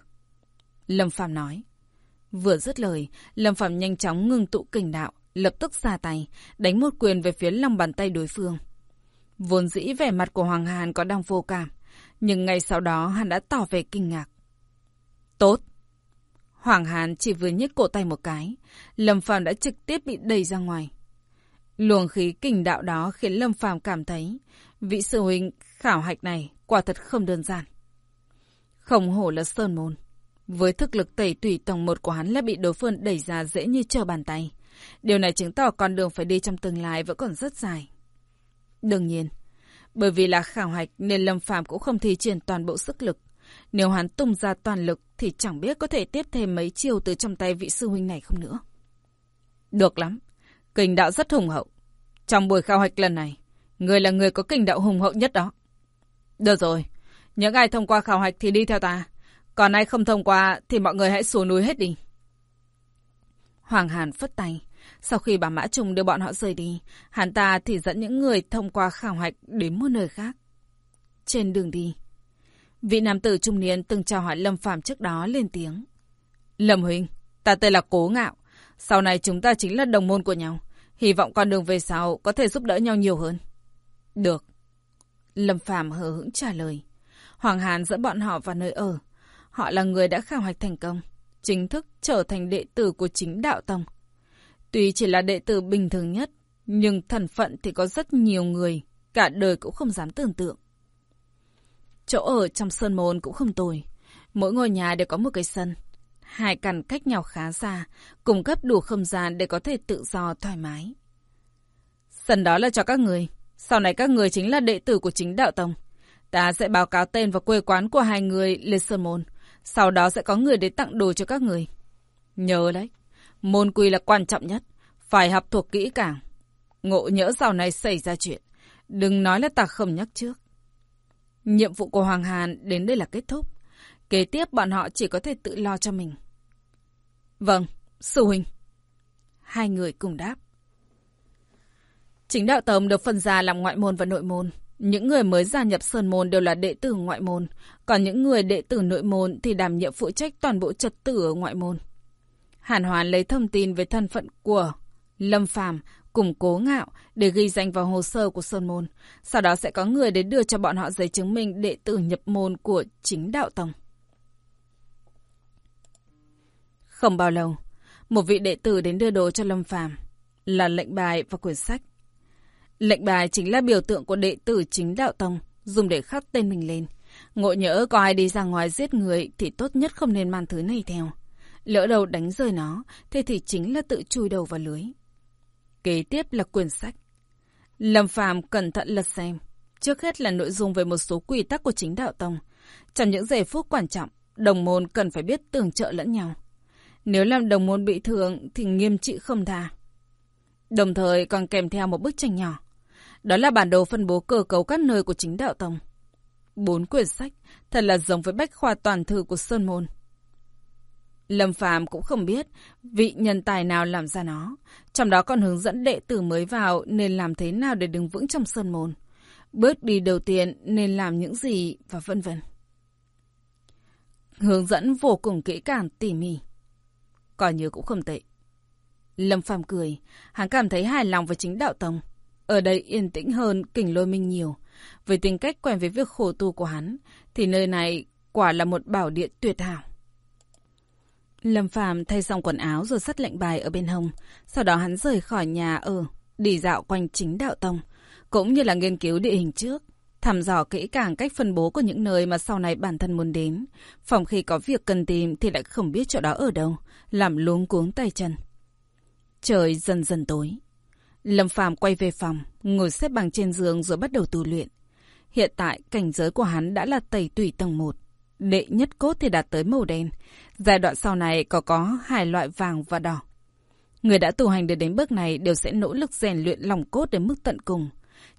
Lâm Phàm nói. Vừa dứt lời, Lâm Phàm nhanh chóng ngừng tụ kình đạo, lập tức ra tay, đánh một quyền về phía lòng bàn tay đối phương. Vốn dĩ vẻ mặt của Hoàng Hàn có đang vô cảm, nhưng ngay sau đó hắn đã tỏ vẻ kinh ngạc. Tốt! Hoàng Hàn chỉ vừa nhếch cổ tay một cái, Lâm Phàm đã trực tiếp bị đẩy ra ngoài. Luồng khí kình đạo đó khiến Lâm Phàm cảm thấy vị sư huynh khảo hạch này quả thật không đơn giản. Không hổ là Sơn Môn. Với thực lực tẩy tủy tầng một của hắn là bị đối phương đẩy ra dễ như trở bàn tay. Điều này chứng tỏ con đường phải đi trong tương lai vẫn còn rất dài. Đương nhiên, bởi vì là khảo hạch nên Lâm Phàm cũng không thi triển toàn bộ sức lực. Nếu hắn tung ra toàn lực thì chẳng biết có thể tiếp thêm mấy chiêu từ trong tay vị sư huynh này không nữa. Được lắm. Kình đạo rất hùng hậu. Trong buổi khảo hạch lần này, người là người có kình đạo hùng hậu nhất đó. Được rồi. Những ai thông qua khảo hạch thì đi theo ta. Còn ai không thông qua thì mọi người hãy xuống núi hết đi. Hoàng Hàn phất tay. Sau khi bà Mã Trung đưa bọn họ rời đi, hắn ta thì dẫn những người thông qua khảo hạch đến một nơi khác. Trên đường đi, vị nam tử trung niên từng chào hỏi Lâm Phạm trước đó lên tiếng. Lâm Huynh, ta tên là Cố Ngạo. Sau này chúng ta chính là đồng môn của nhau. Hy vọng con đường về sau có thể giúp đỡ nhau nhiều hơn. Được. Lâm Phạm hờ hững trả lời. Hoàng Hàn dẫn bọn họ vào nơi ở. Họ là người đã khảo hạch thành công, chính thức trở thành đệ tử của chính đạo tông. Tuy chỉ là đệ tử bình thường nhất, nhưng thần phận thì có rất nhiều người, cả đời cũng không dám tưởng tượng. Chỗ ở trong sơn môn cũng không tồi. Mỗi ngôi nhà đều có một cái sân. Hai cằn cách nhau khá xa, cung cấp đủ không gian để có thể tự do thoải mái. Sân đó là cho các người. Sau này các người chính là đệ tử của chính đạo tông. Ta sẽ báo cáo tên và quê quán của hai người lên sơn môn. Sau đó sẽ có người đến tặng đồ cho các người. Nhớ đấy, môn quy là quan trọng nhất. Phải học thuộc kỹ càng. Ngộ nhỡ sau này xảy ra chuyện. Đừng nói là ta không nhắc trước. Nhiệm vụ của Hoàng Hàn đến đây là kết thúc. Kế tiếp bọn họ chỉ có thể tự lo cho mình. Vâng, sư huynh. Hai người cùng đáp. Chính đạo tông được phân ra làm ngoại môn và nội môn. Những người mới gia nhập Sơn Môn đều là đệ tử ngoại môn, còn những người đệ tử nội môn thì đảm nhiệm phụ trách toàn bộ trật tự ở ngoại môn. Hàn Hoàn lấy thông tin về thân phận của Lâm Phàm củng Cố Ngạo để ghi danh vào hồ sơ của Sơn Môn. Sau đó sẽ có người đến đưa cho bọn họ giấy chứng minh đệ tử nhập môn của chính đạo tông. Không bao lâu, một vị đệ tử đến đưa đồ cho Lâm Phàm là lệnh bài và quyển sách. Lệnh bài chính là biểu tượng của đệ tử chính đạo tông, dùng để khắc tên mình lên. Ngộ nhỡ có ai đi ra ngoài giết người thì tốt nhất không nên mang thứ này theo. Lỡ đầu đánh rơi nó, thế thì chính là tự chui đầu vào lưới. Kế tiếp là quyển sách. Lâm Phàm cẩn thận lật xem. Trước hết là nội dung về một số quy tắc của chính đạo tông. Trong những giây phút quan trọng, đồng môn cần phải biết tường trợ lẫn nhau. Nếu làm đồng môn bị thương thì nghiêm trị không tha. Đồng thời còn kèm theo một bức tranh nhỏ. Đó là bản đồ phân bố cơ cấu các nơi của chính đạo tông. Bốn quyển sách, thật là giống với bách khoa toàn thư của Sơn Môn. Lâm Phàm cũng không biết vị nhân tài nào làm ra nó. Trong đó còn hướng dẫn đệ tử mới vào nên làm thế nào để đứng vững trong Sơn Môn. Bước đi đầu tiên nên làm những gì và vân vân. Hướng dẫn vô cùng kỹ càng tỉ mỉ. Coi như cũng không tệ. Lâm Phàm cười, hắn cảm thấy hài lòng với chính đạo tông. Ở đây yên tĩnh hơn kình lôi minh nhiều. Với tính cách quen với việc khổ tu của hắn, thì nơi này quả là một bảo địa tuyệt hảo. Lâm Phàm thay xong quần áo rồi sắt lệnh bài ở bên hông. Sau đó hắn rời khỏi nhà ở, đi dạo quanh chính đạo tông, cũng như là nghiên cứu địa hình trước. Thăm dò kỹ càng cách phân bố của những nơi mà sau này bản thân muốn đến. Phòng khi có việc cần tìm thì lại không biết chỗ đó ở đâu, làm luống cuống tay chân. Trời dần dần tối. Lâm Phàm quay về phòng, ngồi xếp bằng trên giường rồi bắt đầu tu luyện. Hiện tại, cảnh giới của hắn đã là tẩy tủy tầng 1. Đệ nhất cốt thì đạt tới màu đen. Giai đoạn sau này có có hai loại vàng và đỏ. Người đã tu hành được đến bước này đều sẽ nỗ lực rèn luyện lòng cốt đến mức tận cùng.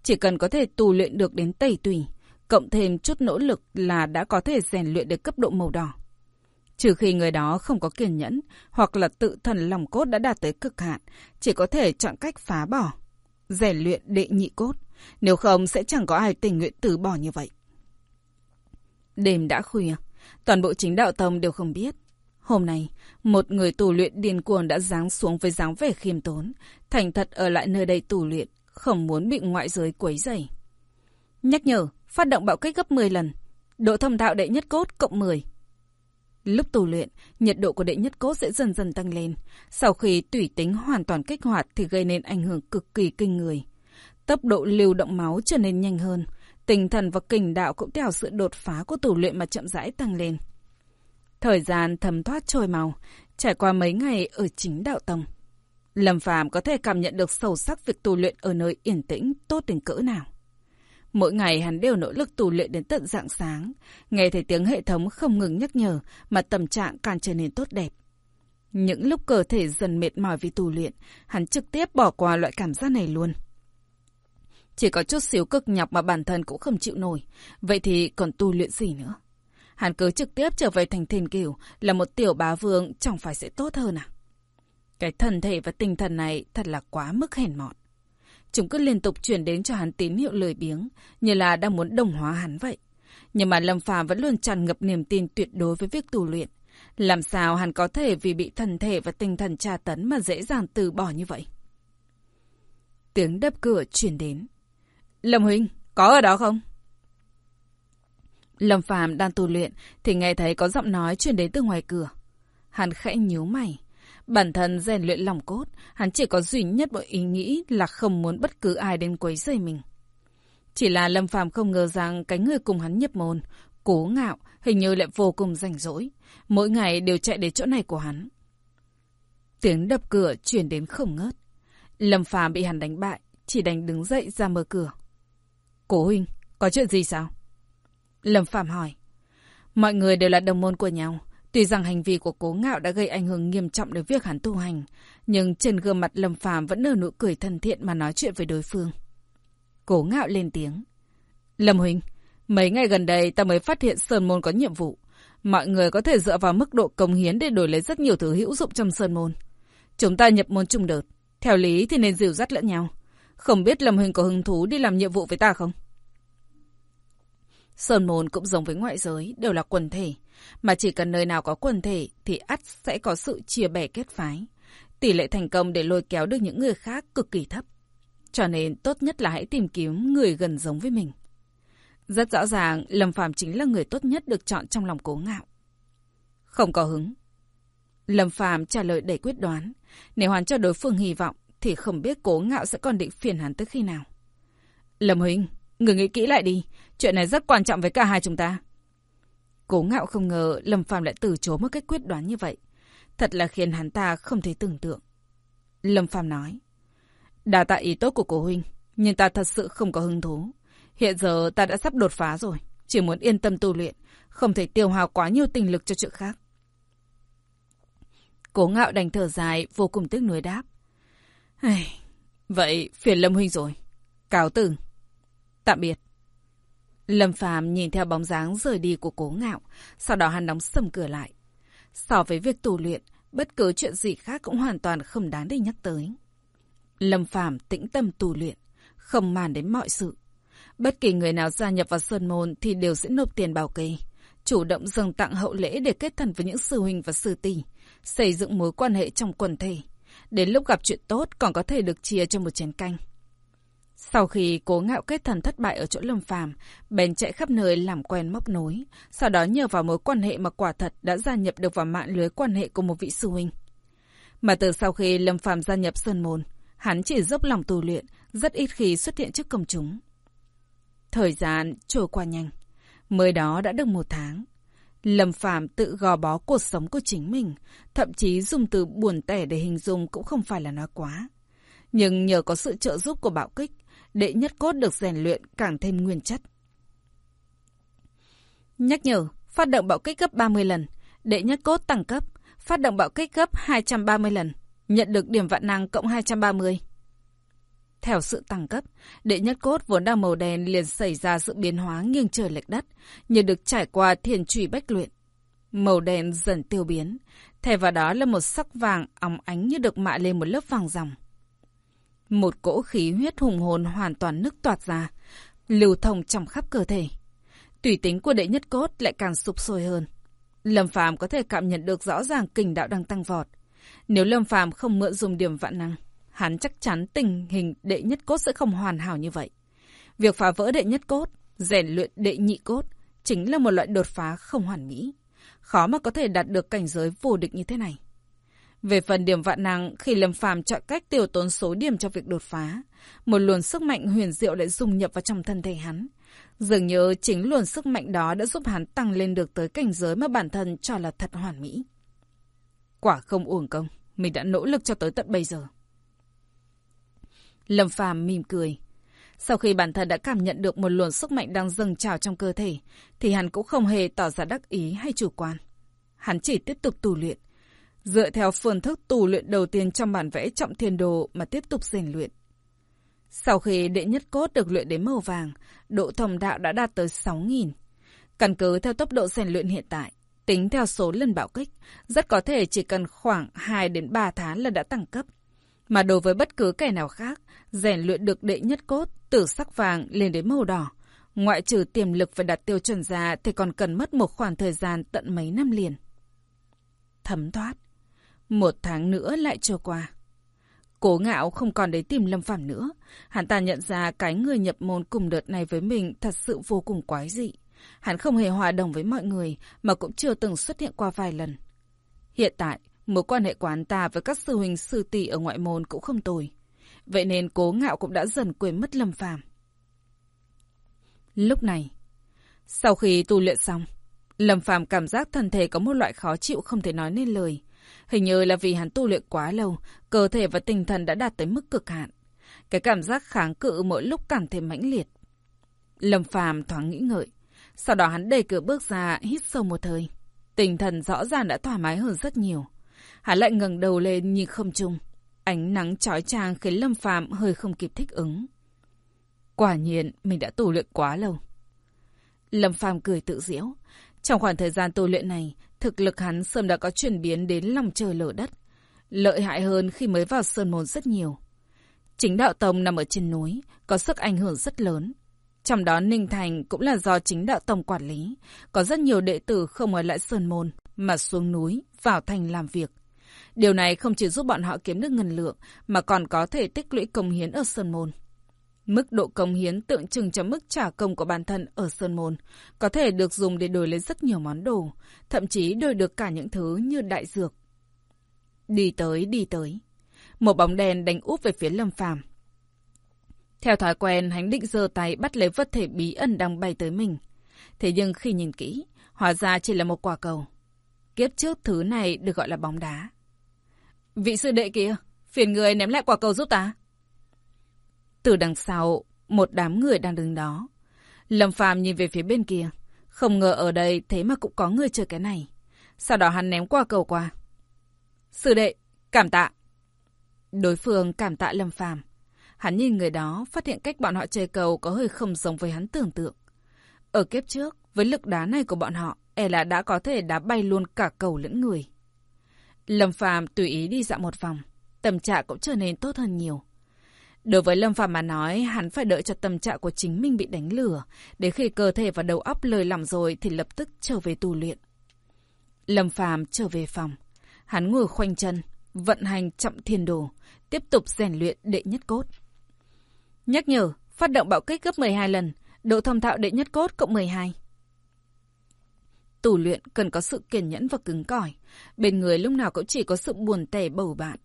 Chỉ cần có thể tu luyện được đến tẩy tùy, cộng thêm chút nỗ lực là đã có thể rèn luyện được cấp độ màu đỏ. Trừ khi người đó không có kiên nhẫn, hoặc là tự thần lòng cốt đã đạt tới cực hạn, chỉ có thể chọn cách phá bỏ, rèn luyện đệ nhị cốt. Nếu không sẽ chẳng có ai tình nguyện từ bỏ như vậy. Đêm đã khuya, toàn bộ chính đạo tông đều không biết. Hôm nay, một người tù luyện điên cuồng đã giáng xuống với dáng vẻ khiêm tốn, thành thật ở lại nơi đây tù luyện, không muốn bị ngoại giới quấy rầy. Nhắc nhở, phát động bạo kích gấp 10 lần, độ thông thạo đệ nhất cốt cộng 10. Lúc tù luyện, nhiệt độ của đệ nhất cốt sẽ dần dần tăng lên. Sau khi tủy tính hoàn toàn kích hoạt thì gây nên ảnh hưởng cực kỳ kinh người. Tốc độ lưu động máu trở nên nhanh hơn. Tinh thần và kình đạo cũng theo sự đột phá của tù luyện mà chậm rãi tăng lên. Thời gian thấm thoát trôi màu, trải qua mấy ngày ở chính đạo tông. Lâm Phàm có thể cảm nhận được sâu sắc việc tu luyện ở nơi yên tĩnh tốt đến cỡ nào. Mỗi ngày hắn đều nỗ lực tu luyện đến tận dạng sáng, nghe thấy tiếng hệ thống không ngừng nhắc nhở mà tâm trạng càng trở nên tốt đẹp. Những lúc cơ thể dần mệt mỏi vì tu luyện, hắn trực tiếp bỏ qua loại cảm giác này luôn. Chỉ có chút xíu cực nhọc mà bản thân cũng không chịu nổi, vậy thì còn tu luyện gì nữa? Hắn cứ trực tiếp trở về thành thiên kiều là một tiểu bá vương chẳng phải sẽ tốt hơn à? Cái thân thể và tinh thần này thật là quá mức hèn mọn. Chúng cứ liên tục chuyển đến cho hắn tín hiệu lười biếng, như là đang muốn đồng hóa hắn vậy. Nhưng mà Lâm Phàm vẫn luôn tràn ngập niềm tin tuyệt đối với việc tu luyện. Làm sao hắn có thể vì bị thân thể và tinh thần tra tấn mà dễ dàng từ bỏ như vậy? Tiếng đập cửa chuyển đến. Lâm Huynh, có ở đó không? Lâm Phàm đang tu luyện thì nghe thấy có giọng nói truyền đến từ ngoài cửa. Hắn khẽ nhíu mày. Bản thân rèn luyện lòng cốt, hắn chỉ có duy nhất một ý nghĩ là không muốn bất cứ ai đến quấy rầy mình. Chỉ là Lâm Phàm không ngờ rằng cái người cùng hắn nhập môn, cố ngạo, hình như lại vô cùng rảnh rỗi. Mỗi ngày đều chạy đến chỗ này của hắn. Tiếng đập cửa chuyển đến không ngớt. Lâm Phàm bị hắn đánh bại, chỉ đành đứng dậy ra mở cửa. Cố huynh, có chuyện gì sao? Lâm Phạm hỏi. Mọi người đều là đồng môn của nhau. Tuy rằng hành vi của cố ngạo đã gây ảnh hưởng nghiêm trọng đến việc hắn tu hành, nhưng trên gương mặt Lâm Phàm vẫn nở nụ cười thân thiện mà nói chuyện với đối phương. Cố ngạo lên tiếng. Lâm Huỳnh, mấy ngày gần đây ta mới phát hiện Sơn Môn có nhiệm vụ. Mọi người có thể dựa vào mức độ công hiến để đổi lấy rất nhiều thứ hữu dụng trong Sơn Môn. Chúng ta nhập môn chung đợt. Theo lý thì nên dìu dắt lẫn nhau. Không biết Lâm Huỳnh có hứng thú đi làm nhiệm vụ với ta không? Sơn môn cũng giống với ngoại giới, đều là quần thể. Mà chỉ cần nơi nào có quần thể thì ắt sẽ có sự chia bè kết phái. Tỷ lệ thành công để lôi kéo được những người khác cực kỳ thấp. Cho nên tốt nhất là hãy tìm kiếm người gần giống với mình. Rất rõ ràng, Lâm Phàm chính là người tốt nhất được chọn trong lòng cố ngạo. Không có hứng. Lâm Phàm trả lời đầy quyết đoán. Nếu hoàn cho đối phương hy vọng, thì không biết cố ngạo sẽ còn định phiền hắn tới khi nào. Lâm Huynh, người nghĩ kỹ lại đi. Chuyện này rất quan trọng với cả hai chúng ta. Cố ngạo không ngờ Lâm Phàm lại từ chối một cách quyết đoán như vậy. Thật là khiến hắn ta không thể tưởng tượng. Lâm Phàm nói. Đà tạ ý tốt của cố huynh, nhưng ta thật sự không có hứng thú. Hiện giờ ta đã sắp đột phá rồi, chỉ muốn yên tâm tu luyện, không thể tiêu hao quá nhiều tình lực cho chuyện khác. Cố ngạo đành thở dài, vô cùng tiếc nuối đáp. Vậy phiền Lâm huynh rồi. Cáo từ. Tạm biệt. Lâm Phàm nhìn theo bóng dáng rời đi của cố ngạo, sau đó hắn đóng sầm cửa lại. So với việc tù luyện, bất cứ chuyện gì khác cũng hoàn toàn không đáng để nhắc tới. Lâm Phàm tĩnh tâm tù luyện, không màn đến mọi sự. Bất kỳ người nào gia nhập vào Sơn Môn thì đều sẽ nộp tiền bảo kê, chủ động dâng tặng hậu lễ để kết thân với những sư huynh và sư tỷ, xây dựng mối quan hệ trong quần thể. Đến lúc gặp chuyện tốt còn có thể được chia cho một chén canh. Sau khi cố ngạo kết thần thất bại ở chỗ Lâm Phàm, bèn chạy khắp nơi làm quen móc nối, sau đó nhờ vào mối quan hệ mà quả thật đã gia nhập được vào mạng lưới quan hệ của một vị sư huynh. Mà từ sau khi Lâm Phàm gia nhập Sơn Môn, hắn chỉ dốc lòng tu luyện, rất ít khi xuất hiện trước công chúng. Thời gian trôi qua nhanh, mới đó đã được một tháng. Lâm phạm tự gò bó cuộc sống của chính mình, thậm chí dùng từ buồn tẻ để hình dung cũng không phải là nói quá. Nhưng nhờ có sự trợ giúp của bạo kích, đệ nhất cốt được rèn luyện càng thêm nguyên chất. Nhắc nhở, phát động bạo kích gấp 30 lần, đệ nhất cốt tăng cấp, phát động bạo kích gấp 230 lần, nhận được điểm vạn năng cộng 230. Theo sự tăng cấp, đệ nhất cốt vốn đang màu đen liền xảy ra sự biến hóa nghiêng trời lệch đất, như được trải qua thiền trùy bách luyện. Màu đen dần tiêu biến, thay vào đó là một sắc vàng óng ánh như được mạ lên một lớp vàng ròng. Một cỗ khí huyết hùng hồn hoàn toàn nức toạt ra, lưu thông trong khắp cơ thể. Tùy tính của đệ nhất cốt lại càng sụp sôi hơn. Lâm Phàm có thể cảm nhận được rõ ràng kình đạo đang tăng vọt. Nếu Lâm Phàm không mượn dùng điểm vạn năng, hắn chắc chắn tình hình đệ nhất cốt sẽ không hoàn hảo như vậy. Việc phá vỡ đệ nhất cốt, rèn luyện đệ nhị cốt chính là một loại đột phá không hoàn mỹ. Khó mà có thể đạt được cảnh giới vô địch như thế này. Về phần điểm vạn năng, khi Lâm Phàm chọn cách tiêu tốn số điểm cho việc đột phá, một luồng sức mạnh huyền diệu lại dung nhập vào trong thân thể hắn. Dường như chính luồng sức mạnh đó đã giúp hắn tăng lên được tới cảnh giới mà bản thân cho là thật hoàn mỹ. Quả không uổng công, mình đã nỗ lực cho tới tận bây giờ. Lâm Phàm mỉm cười. Sau khi bản thân đã cảm nhận được một luồng sức mạnh đang dâng trào trong cơ thể, thì hắn cũng không hề tỏ ra đắc ý hay chủ quan. Hắn chỉ tiếp tục tu luyện, dựa theo phương thức tu luyện đầu tiên trong bản vẽ trọng thiên đồ mà tiếp tục rèn luyện. Sau khi đệ nhất cốt được luyện đến màu vàng, độ thông đạo đã đạt tới 6.000. Căn cứ theo tốc độ rèn luyện hiện tại, tính theo số lần bạo kích, rất có thể chỉ cần khoảng 2 đến 3 tháng là đã tăng cấp. Mà đối với bất cứ kẻ nào khác, rèn luyện được đệ nhất cốt từ sắc vàng lên đến màu đỏ, ngoại trừ tiềm lực phải đạt tiêu chuẩn ra thì còn cần mất một khoảng thời gian tận mấy năm liền. Thấm thoát. Một tháng nữa lại trôi qua. Cố ngạo không còn đến tìm Lâm Phàm nữa. Hắn ta nhận ra cái người nhập môn cùng đợt này với mình thật sự vô cùng quái dị. Hắn không hề hòa đồng với mọi người, mà cũng chưa từng xuất hiện qua vài lần. Hiện tại, mối quan hệ của hắn ta với các sư huynh sư tỷ ở ngoại môn cũng không tồi. Vậy nên cố ngạo cũng đã dần quên mất Lâm Phàm. Lúc này, sau khi tu luyện xong, Lâm Phàm cảm giác thân thể có một loại khó chịu không thể nói nên lời. Hình như là vì hắn tu luyện quá lâu, cơ thể và tinh thần đã đạt tới mức cực hạn. Cái cảm giác kháng cự mỗi lúc càng thêm mãnh liệt. Lâm Phàm thoáng nghĩ ngợi. Sau đó hắn đẩy cửa bước ra, hít sâu một hơi. Tinh thần rõ ràng đã thoải mái hơn rất nhiều. Hắn lại ngẩng đầu lên nhìn không trung. Ánh nắng chói chang khiến Lâm Phàm hơi không kịp thích ứng. Quả nhiên, mình đã tu luyện quá lâu. Lâm Phàm cười tự giễu. Trong khoảng thời gian tu luyện này, thực lực hắn sớm đã có chuyển biến đến lòng trời lở đất. Lợi hại hơn khi mới vào Sơn Môn rất nhiều. Chính đạo tông nằm ở trên núi, có sức ảnh hưởng rất lớn. Trong đó Ninh Thành cũng là do chính đạo tông quản lý. Có rất nhiều đệ tử không ở lại Sơn Môn, mà xuống núi, vào thành làm việc. Điều này không chỉ giúp bọn họ kiếm được ngân lượng, mà còn có thể tích lũy công hiến ở Sơn Môn. Mức độ công hiến tượng trưng cho mức trả công của bản thân ở Sơn Môn, có thể được dùng để đổi lấy rất nhiều món đồ, thậm chí đổi được cả những thứ như đại dược. Đi tới, đi tới. Một bóng đèn đánh úp về phía Lâm Phàm. Theo thói quen, hắn định giơ tay bắt lấy vật thể bí ẩn đang bay tới mình. Thế nhưng khi nhìn kỹ, hóa ra chỉ là một quả cầu. Kiếp trước thứ này được gọi là bóng đá. Vị sư đệ kia, phiền người ném lại quả cầu giúp ta. Từ đằng sau, một đám người đang đứng đó. Lâm Phàm nhìn về phía bên kia. Không ngờ ở đây thế mà cũng có người chơi cái này. Sau đó hắn ném qua cầu qua. Sư đệ, cảm tạ. Đối phương cảm tạ Lâm Phàm. Hắn nhìn người đó, phát hiện cách bọn họ chơi cầu có hơi không giống với hắn tưởng tượng. Ở kiếp trước, với lực đá này của bọn họ, e là đã có thể đá bay luôn cả cầu lẫn người. Lâm Phàm tùy ý đi dạo một vòng, tâm trạng cũng trở nên tốt hơn nhiều. Đối với Lâm Phàm mà nói, hắn phải đợi cho tâm trạng của chính mình bị đánh lửa, để khi cơ thể và đầu óc lời lỏng rồi thì lập tức trở về tu luyện. Lâm Phàm trở về phòng, hắn ngồi khoanh chân, vận hành chậm thiên đồ, tiếp tục rèn luyện đệ nhất cốt. Nhắc nhở, phát động bạo kích gấp 12 lần, độ thông thạo đệ nhất cốt cộng 12. Tù luyện cần có sự kiên nhẫn và cứng cỏi. Bên người lúc nào cũng chỉ có sự buồn tẻ bầu bạn.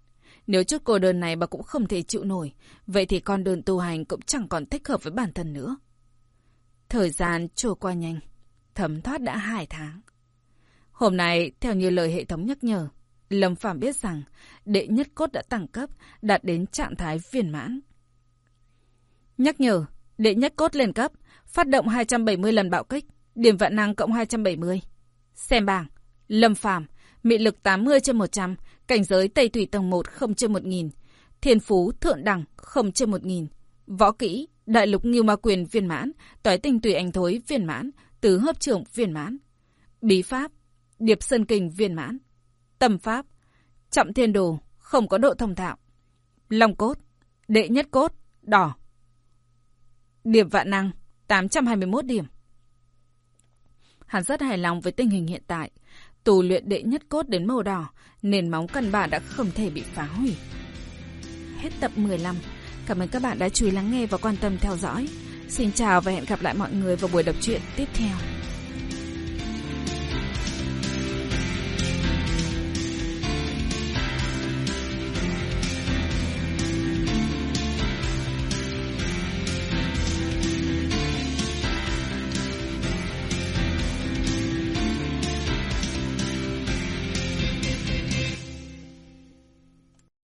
Nếu chút cô đơn này bà cũng không thể chịu nổi, vậy thì con đường tu hành cũng chẳng còn thích hợp với bản thân nữa. Thời gian trôi qua nhanh, thấm thoát đã hai tháng. Hôm nay, theo như lời hệ thống nhắc nhở, Lâm Phạm biết rằng đệ nhất cốt đã tăng cấp, đạt đến trạng thái viên mãn. Nhắc nhở, đệ nhất cốt lên cấp, phát động 270 lần bạo kích, điểm vạn năng cộng 270. Xem bảng, Lâm Phàm mị lực 80 trên 100, cảnh giới Tây Thủy tầng 1 0 trên 1000, thiên phú thượng đẳng 0 trên 1000, võ kỹ đại lục nghiêu ma quyền viên mãn, toái tinh tùy Ảnh thối viên mãn, tứ hấp trưởng viên mãn, bí pháp điệp sơn kình viên mãn, tâm pháp trọng thiên đồ không có độ thông thạo, long cốt đệ nhất cốt đỏ, điểm vạn năng 821 điểm. Hắn rất hài lòng với tình hình hiện tại. tù luyện đệ nhất cốt đến màu đỏ, nền móng căn bản đã không thể bị phá hủy. Hết tập 15. Cảm ơn các bạn đã chú ý lắng nghe và quan tâm theo dõi. Xin chào và hẹn gặp lại mọi người vào buổi đọc truyện tiếp theo.